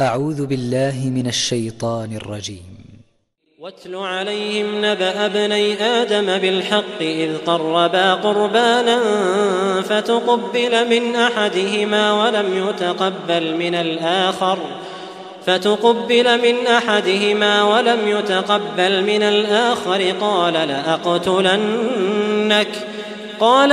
أعوذ بالله من الشيطان الرجيم. واتل عليهم نبأ ابني آدم بالحق إذ قربا قربانا فتقبل من أحدهما ولم يتقبل من الآخر فتقبل من أحدهما ولم يتقبل من الآخر قال لأقتلنك قال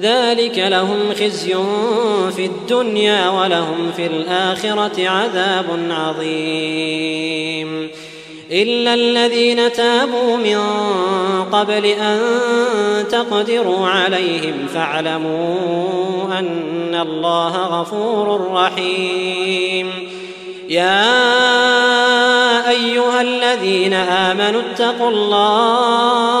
ذلك لهم خزي في الدنيا ولهم في الآخرة عذاب عظيم. إلا الذين تابوا من قبل أن تقدروا عليهم فاعلموا أن الله غفور رحيم. يا أيها الذين آمنوا اتقوا الله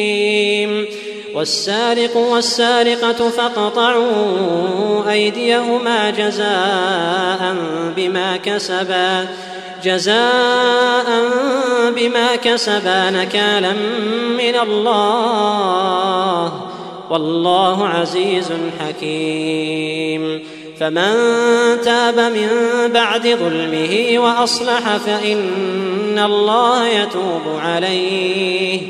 والسارق والسارقة فاقطعوا أيديهما جزاء بما كسبا جزاء بما كسبا نكالا من الله. والله عزيز حكيم. فمن تاب من بعد ظلمه وأصلح فإن الله يتوب عليه.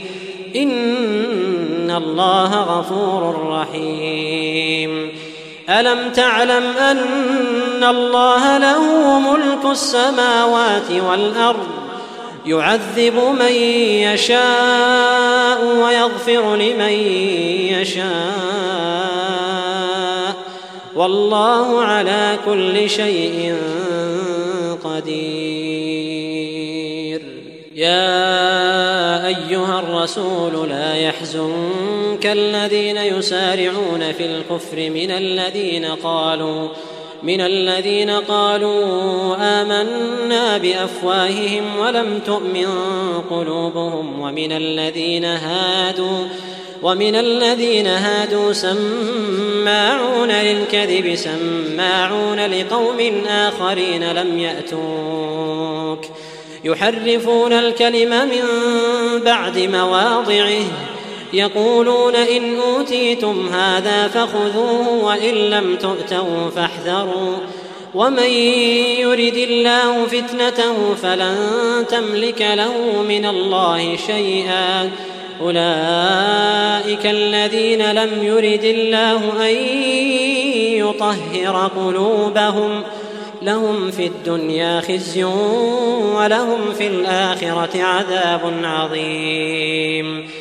ان الله غفور رحيم. الم تعلم ان الله له ملك السماوات والارض؟ يعذب من يشاء ويغفر لمن يشاء والله على كل شيء قدير. يا ايها الرسول لا يحزنك الذين يسارعون في الكفر من الذين قالوا من الذين قالوا آمنا بأفواههم ولم تؤمن قلوبهم ومن الذين هادوا ومن الذين هادوا سماعون للكذب سماعون لقوم آخرين لم يأتوك. يحرفون الكلم من بعد مواضعه يقولون إن أوتيتم هذا فخذوه وإن لم تؤتوا فاحذروا. ومن يرد الله فتنته فلن تملك له من الله شيئا. أولئك الذين لم يرد الله أن يطهر قلوبهم. لهم في الدنيا خزي ولهم في الآخرة عذاب عظيم.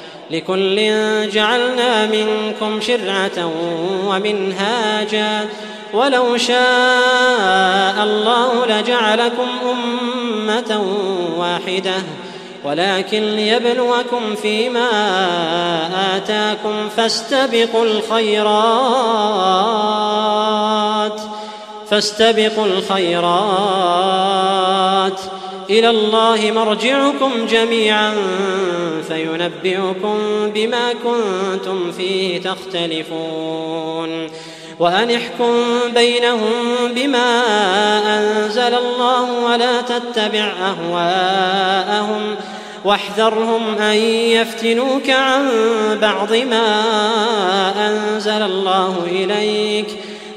لكل جعلنا منكم شرعة ومنهاجا. ولو شاء الله لجعلكم أمة واحدة. ولكن ليبلوكم فيما آتاكم فاستبقوا الخيرات. فاستبقوا الخيرات. إلى الله مرجعكم جميعا فينبئكم بما كنتم فيه تختلفون. وأن احكم بينهم بما أنزل الله ولا تتبع أهواءهم واحذرهم أن يفتنوك عن بعض ما أنزل الله إليك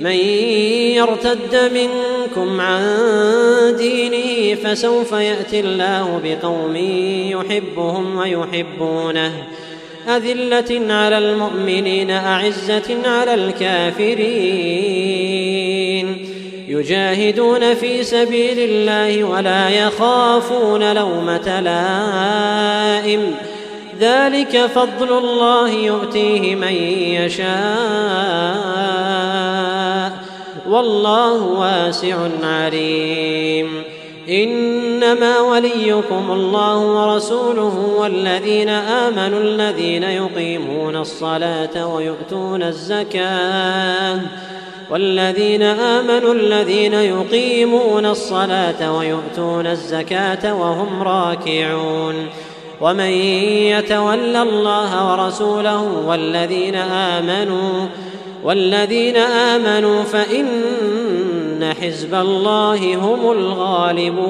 من يرتد منكم عن دينه فسوف يأتي الله بقوم يحبهم ويحبونه. أذلة على المؤمنين أعزة على الكافرين. يجاهدون في سبيل الله ولا يخافون لومة لائم. ذلك فضل الله يؤتيه من يشاء. والله واسع عليم. إنما وليكم الله ورسوله والذين آمنوا الذين يقيمون الصلاة ويؤتون الزكاة والذين آمنوا الذين يقيمون الصلاة ويؤتون الزكاة وهم راكعون. ومن يتول الله ورسوله والذين آمنوا والذين آمنوا فإن حزب الله هم الغالبون.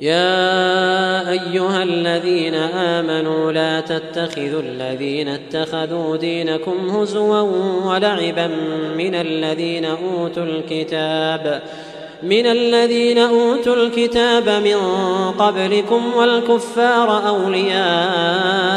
يا أيها الذين آمنوا لا تتخذوا الذين اتخذوا دينكم هزوا ولعبا من الذين أوتوا الكتاب من الذين أوتوا الكتاب من قبلكم والكفار أولياء.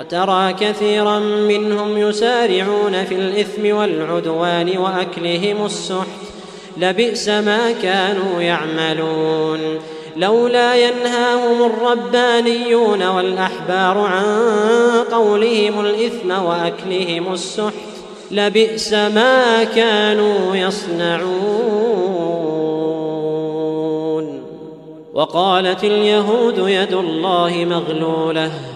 وترى كثيرا منهم يسارعون في الإثم والعدوان وأكلهم السحت. لبئس ما كانوا يعملون. لولا ينهاهم الربانيون والأحبار عن قولهم الإثم وأكلهم السحت. لبئس ما كانوا يصنعون. وقالت اليهود يد الله مغلولة.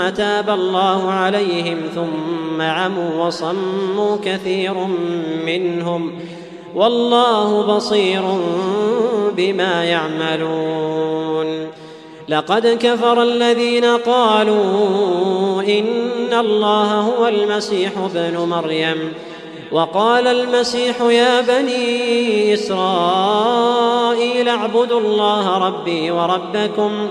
تاب الله عليهم ثم عموا وصموا كثير منهم والله بصير بما يعملون. لقد كفر الذين قالوا إن الله هو المسيح ابن مريم وقال المسيح يا بني إسرائيل اعبدوا الله ربي وربكم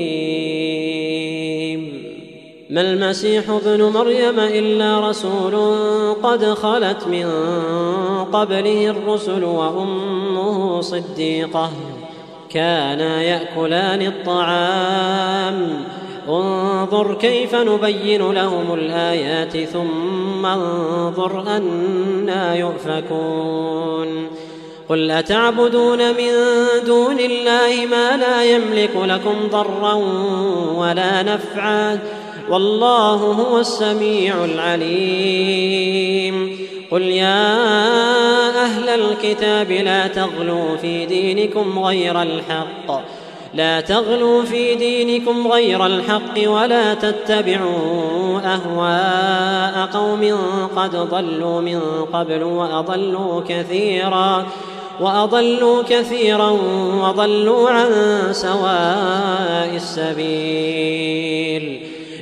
ما المسيح ابن مريم إلا رسول قد خلت من قبله الرسل وأمه صديقة. كانا يأكلان الطعام. انظر كيف نبين لهم الآيات ثم انظر أنا يؤفكون. قل أتعبدون من دون الله ما لا يملك لكم ضرا ولا نفعا؟ والله هو السميع العليم. قل يا أهل الكتاب لا تغلوا في دينكم غير الحق. لا تغلوا في دينكم غير الحق ولا تتبعوا أهواء قوم قد ضلوا من قبل وأضلوا كثيرا وأضلوا كثيرا وضلوا عن سواء السبيل.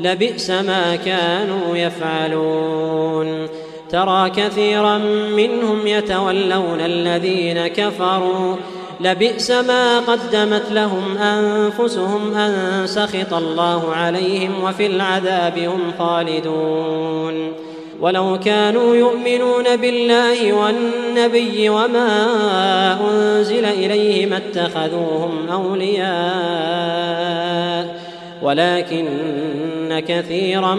لبئس ما كانوا يفعلون. ترى كثيرا منهم يتولون الذين كفروا. لبئس ما قدمت لهم أنفسهم أن سخط الله عليهم وفي العذاب هم خالدون. ولو كانوا يؤمنون بالله والنبي وما أنزل اليه ما اتخذوهم أولياء. ولكن كثيرا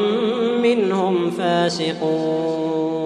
منهم فاسقون.